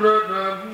Well,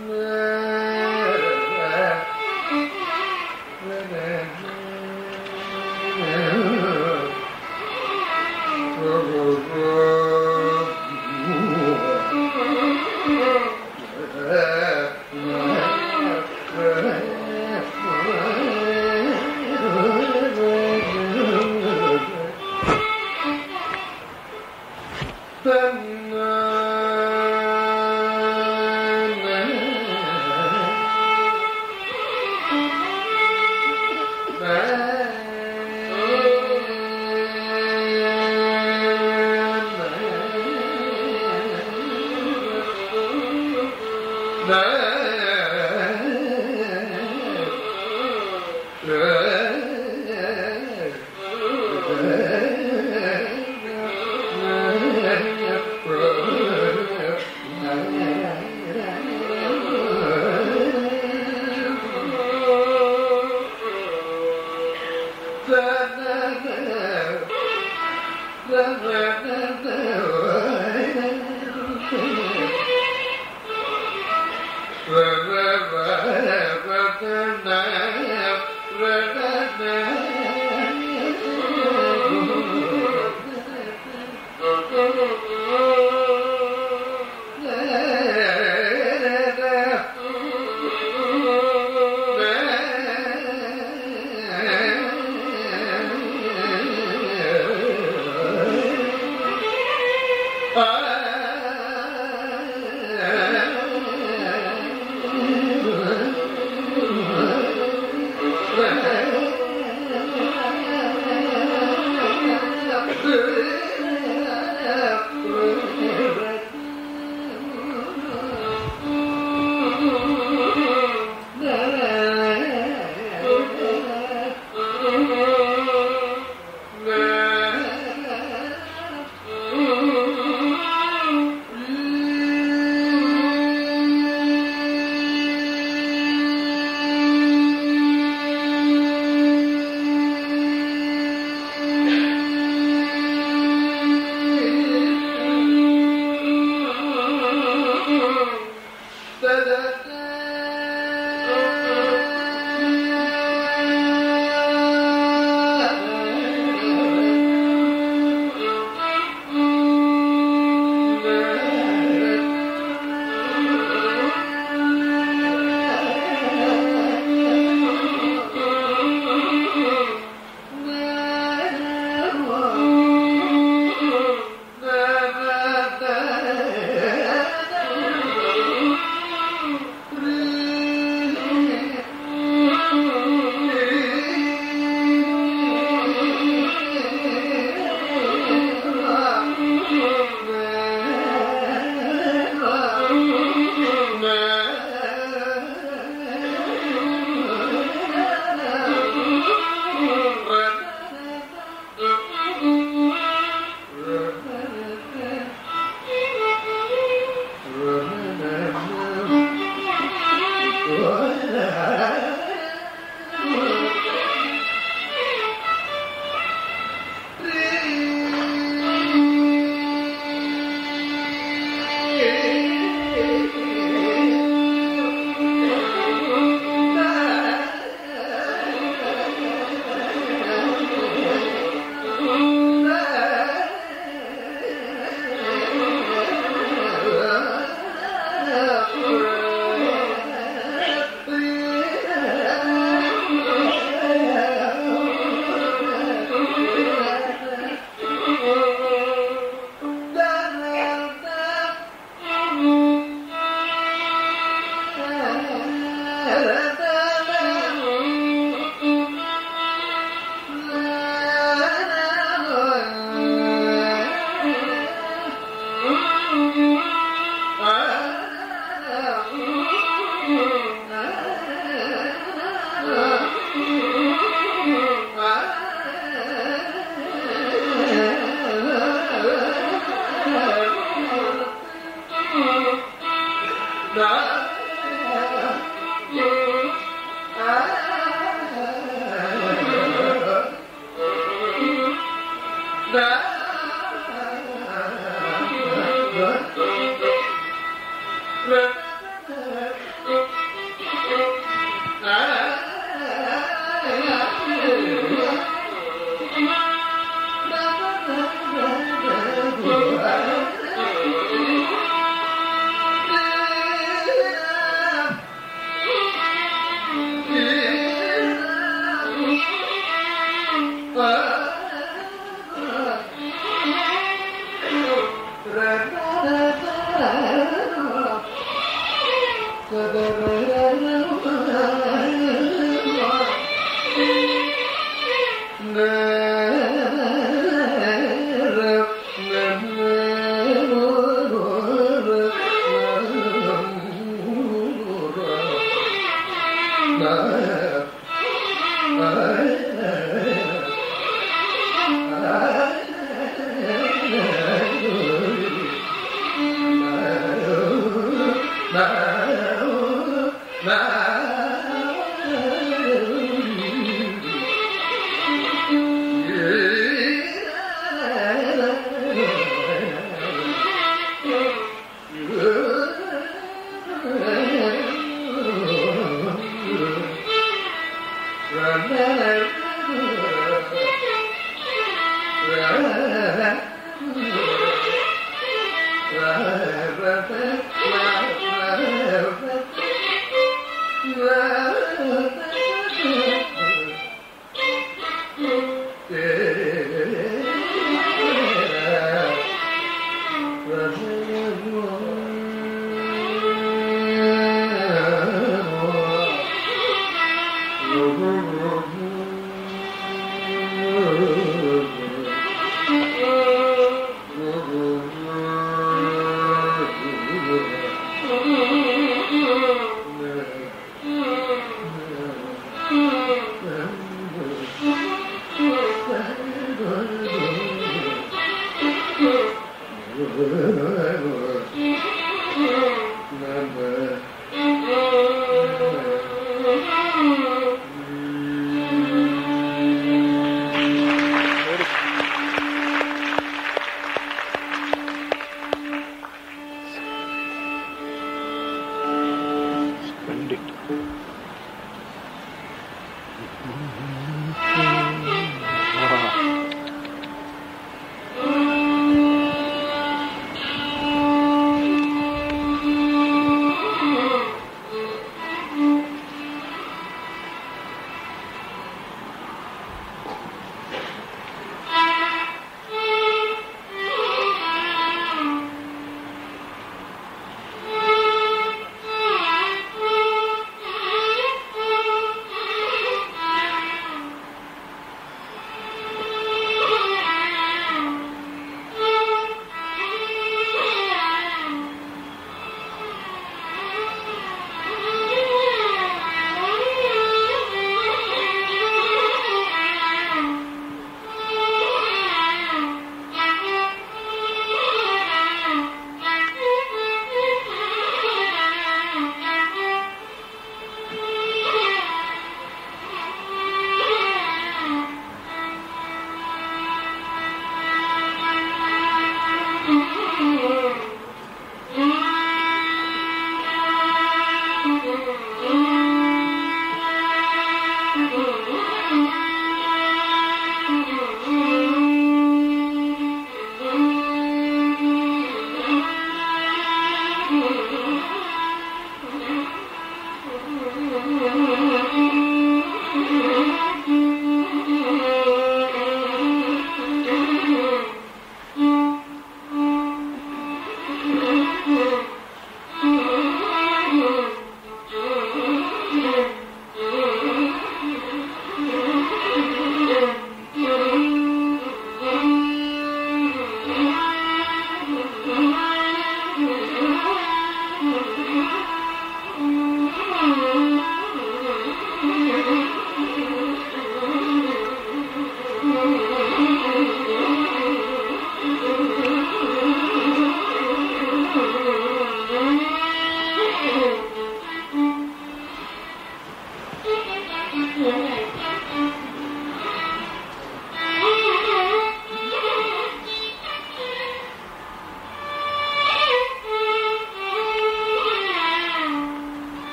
Thank